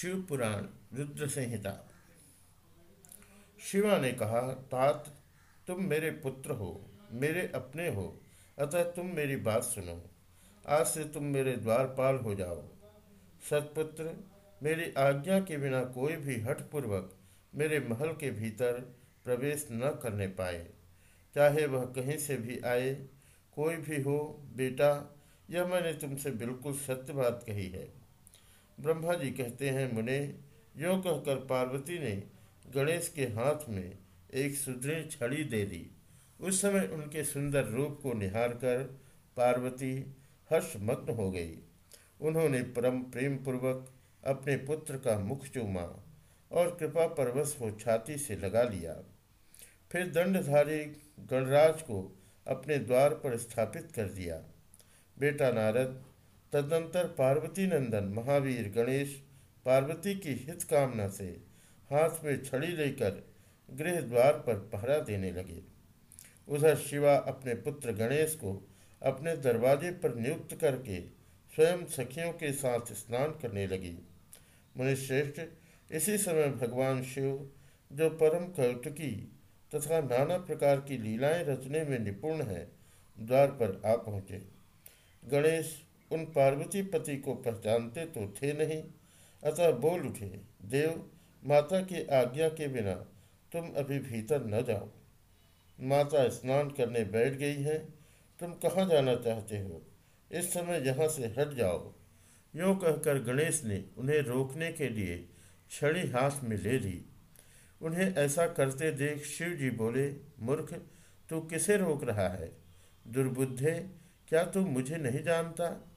शिव पुराण रुद्र संहिता शिवा ने कहा, तात, तुम मेरे पुत्र हो, मेरे अपने हो, अतः तुम मेरी बात सुनो। आज से तुम मेरे द्वारपाल हो जाओ। सतपुत्र, मेरी आज्ञा के बिना कोई भी हठपूर्वक मेरे महल के भीतर प्रवेश न करने पाए। चाहे वह कहीं से भी आए, कोई भी हो, बेटा, यह मैंने तुमसे बिल्कुल सत्य बात कही है। ब्रह्मा जी कहते हैं, मुने, यो कहकर पार्वती ने गणेश के हाथ में एक सुदृढ़ छड़ी दे दी। उस समय उनके सुंदर रूप को निहार कर पार्वती हर्षमग्न हो गई। उन्होंने परम प्रेम पूर्वक अपने पुत्र का मुख चूमा और कृपा परवश हो छाती से लगा लिया। फिर दंडधारी गणराज को अपने द्वार पर स्थापित कर दिया। बेटा नारद तदनंतर पार्वती नंदन, महावीर गणेश पार्वती की हित कामना से हाथ में छड़ी लेकर गृह द्वार पर पहरा देने लगे। उधर शिवा अपने पुत्र गणेश को अपने दरवाजे पर नियुक्त करके स्वयं सखियों के साथ स्नान करने लगी। मुनिश्रेष्ठ, इसी समय भगवान शिव, जो परम कौतुकी तथा नाना प्रकार की लीलाएँ रचने में निपुण है, द्वार पर आ पहुँचे। गणेश उन पार्वती पति को पहचानते तो थे नहीं। अतः बोल उठे, देव, माता की आज्ञा के बिना तुम अभी भीतर न जाओ। माता स्नान करने बैठ गई है। तुम कहाँ जाना चाहते हो? इस समय यहाँ से हट जाओ। यूँ कहकर गणेश ने उन्हें रोकने के लिए छड़ी हाथ में ले ली। उन्हें ऐसा करते देख शिव जी बोले, मूर्ख, तू किसे रोक रहा है? दुर्बुद्धे, क्या तू मुझे नहीं जानता?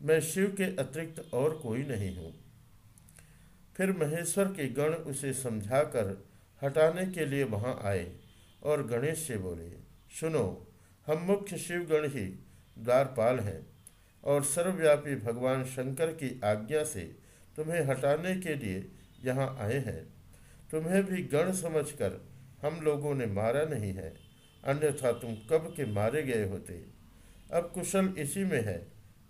मैं शिव के अतिरिक्त और कोई नहीं हूँ। फिर महेश्वर के गण उसे समझाकर हटाने के लिए वहाँ आए और गणेश से बोले, सुनो, हम मुख्य शिव गण ही द्वारपाल हैं और सर्वव्यापी भगवान शंकर की आज्ञा से तुम्हें हटाने के लिए यहाँ आए हैं। तुम्हें भी गण समझकर हम लोगों ने मारा नहीं है, अन्यथा तुम कब के मारे गए होते? अब कुशल इसी में है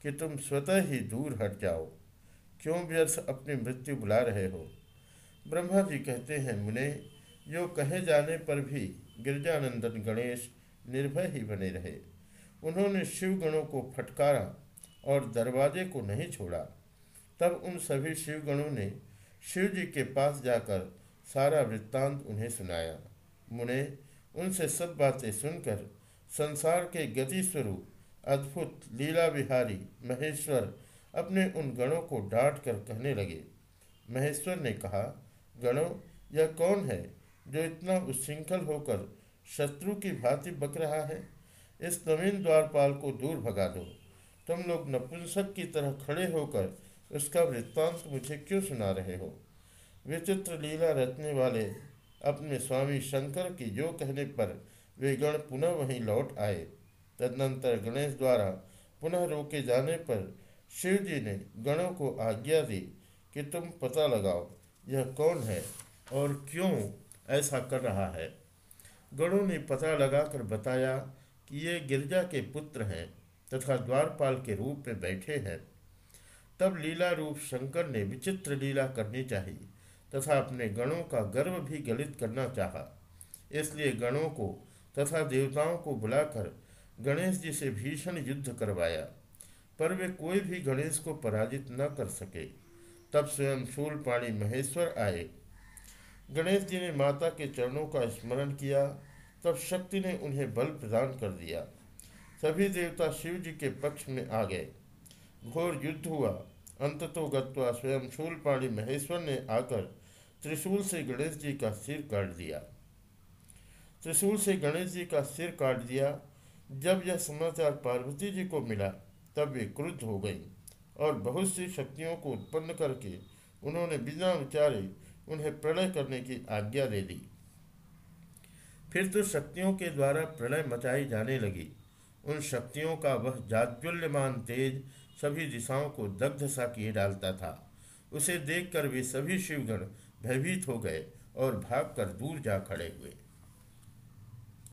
कि तुम स्वतः ही दूर हट जाओ। क्यों व्यर्थ अपनी मृत्यु बुला रहे हो? ब्रह्मा जी कहते हैं, मुने, यो कहे जाने पर भी गिरजानंदन गणेश निर्भय ही बने रहे। उन्होंने शिव गणों को फटकारा और दरवाजे को नहीं छोड़ा। तब उन सभी शिवगणों ने शिव जी के पास जाकर सारा वृत्तांत उन्हें सुनाया। मुने, उनसे सब बातें सुनकर संसार के गति स्वरूप अद्भुत लीला विहारी महेश्वर अपने उन गणों को डांट कर कहने लगे। महेश्वर ने कहा, गणों, यह कौन है जो इतना उच्छृंखल होकर शत्रु की भांति बक रहा है? इस नवीन द्वारपाल को दूर भगा दो। तुम लोग नपुंसक की तरह खड़े होकर उसका वृत्तांत मुझे क्यों सुना रहे हो? विचित्र लीला रचने वाले अपने स्वामी शंकर की जो कहने पर वे गण पुनः वहीं लौट आए। तदनंतर गणेश द्वारा पुनः रोके जाने पर शिव जी ने गणों को आज्ञा दी कि तुम पता लगाओ, यह कौन है और क्यों ऐसा कर रहा है। गणों ने पता लगाकर बताया कि ये गिरजा के पुत्र हैं तथा द्वारपाल के रूप में बैठे हैं। तब लीला रूप शंकर ने विचित्र लीला करनी चाहिए तथा अपने गणों का गर्व भी गलित करना चाहा। इसलिए गणों को तथा देवताओं को बुलाकर गणेश जी से भीषण युद्ध करवाया, पर वे कोई भी गणेश को पराजित न कर सके। तब स्वयं शूलपाणी महेश्वर आए। गणेश जी ने माता के चरणों का स्मरण किया, तब शक्ति ने उन्हें बल प्रदान कर दिया। सभी देवता शिव जी के पक्ष में आ गए। घोर युद्ध हुआ। अंततो गत्वा स्वयं शूलपाणी महेश्वर ने आकर त्रिशूल से गणेश जी का सिर काट दिया। त्रिशूल से गणेश जी का सिर काट दिया जब यह समाचार पार्वती जी को मिला, तब वे क्रुद्ध हो गई और बहुत सी शक्तियों को उत्पन्न करके उन्होंने बिना विचारे उन्हें प्रलय करने की आज्ञा दे दी। फिर तो शक्तियों के द्वारा प्रलय मचाई जाने लगी। उन शक्तियों का वह जाज्वल्यमान तेज सभी दिशाओं को दग्ध सा किए डालता था। उसे देखकर वे सभी शिवगण भयभीत हो गए और भागकर दूर जा खड़े हुए।